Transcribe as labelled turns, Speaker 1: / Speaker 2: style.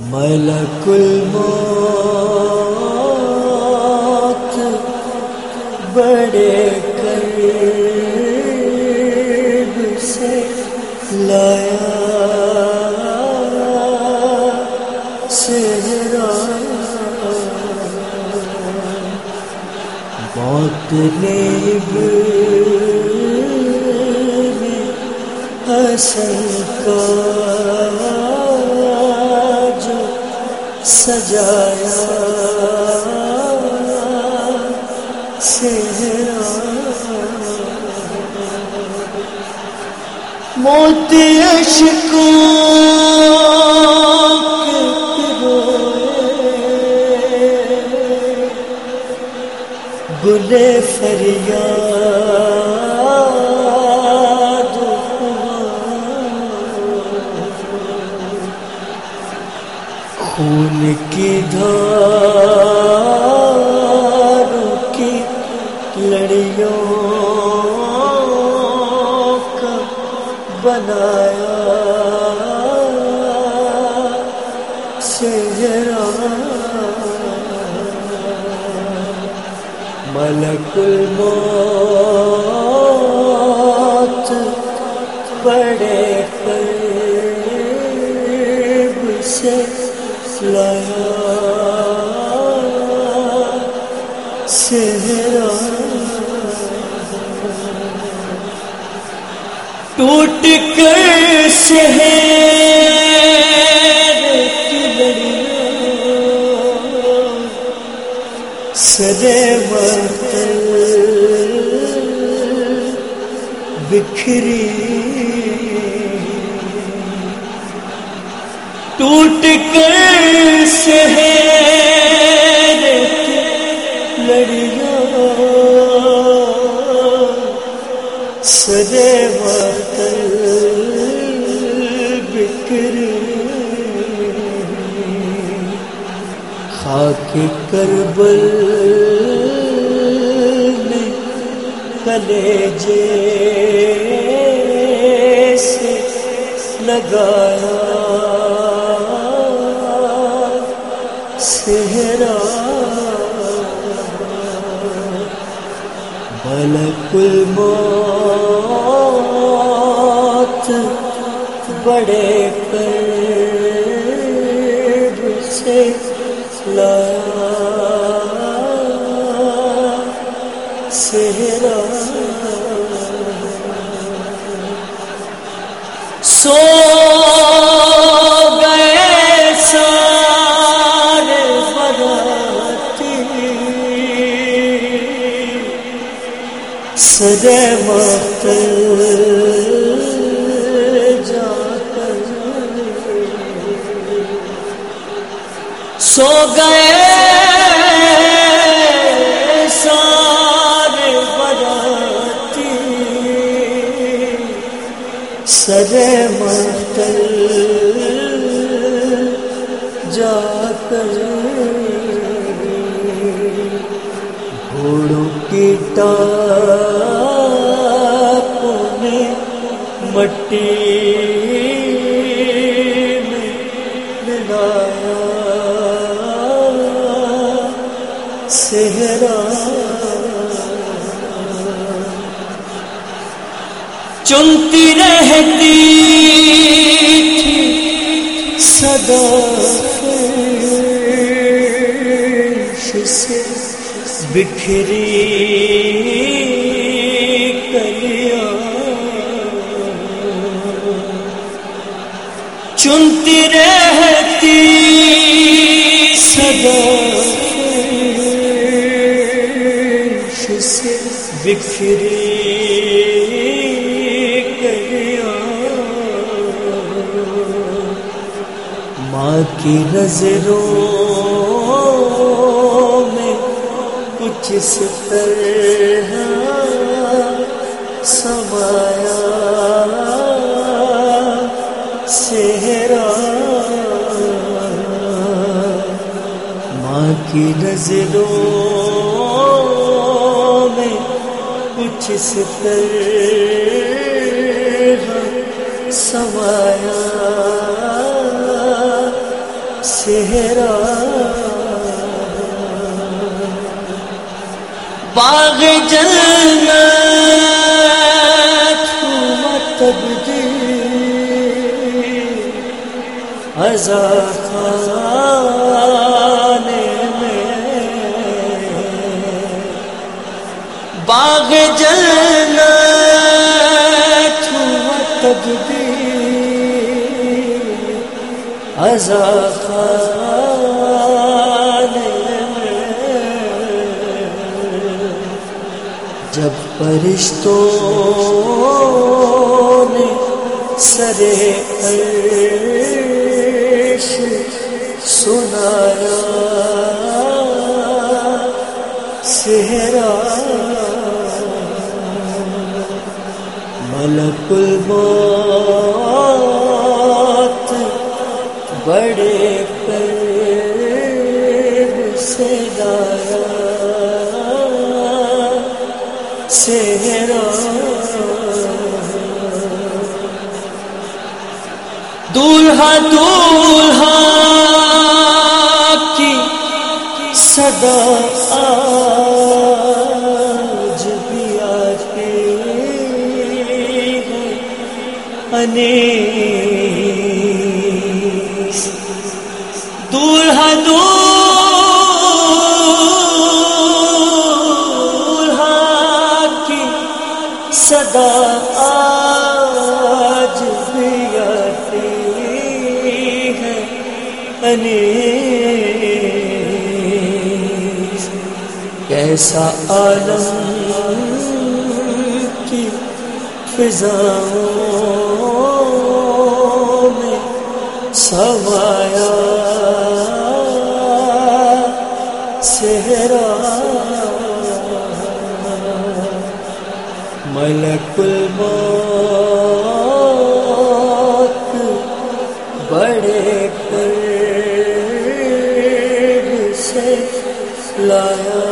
Speaker 1: ملک الموت بڑے قریب سے لایا سہرا موت نیب حسن کا سجایا سہرا موت عشقوں کے پروئے گلے فریاد خون کی دھار کی لڑیوں کا بنایا سہرا ملک الموت ٹوٹ کر شہر کی لڑیوں سدے برتن بکھری ٹوٹ کر شہر سدے برتن بکھری خاک کربل کلیجے سے لگایا سہرا ملک الموت بڑے قرب سے لا سہرا سدے وقت جا سو گئے سارے براتی سدے متل جا کر گھوڑوں کی مٹی میں ملایا سہرا چنتی رہتی تھی صدا بکھری کلیا چنتی رہتی صدا سے بکھری کلیا ماں کی نظروں کچھ اس طرح سمایا سہرا ماں کی نظروں میں کچھ اس طرح سمایا سہرا باغ جنت ہوا تبدیل ازا خانے میں باغ جنت ہوا تبدیل ازا فرشتوں نے سرے عرش سنایا سہرا ملک الموت دولہا دولہا ہاں، کی صدا آج بھی آتی ہے۔ کیسا عالم کی فضاؤں میں سوایا سہرا ملک الموت بڑے قریب سے لایا۔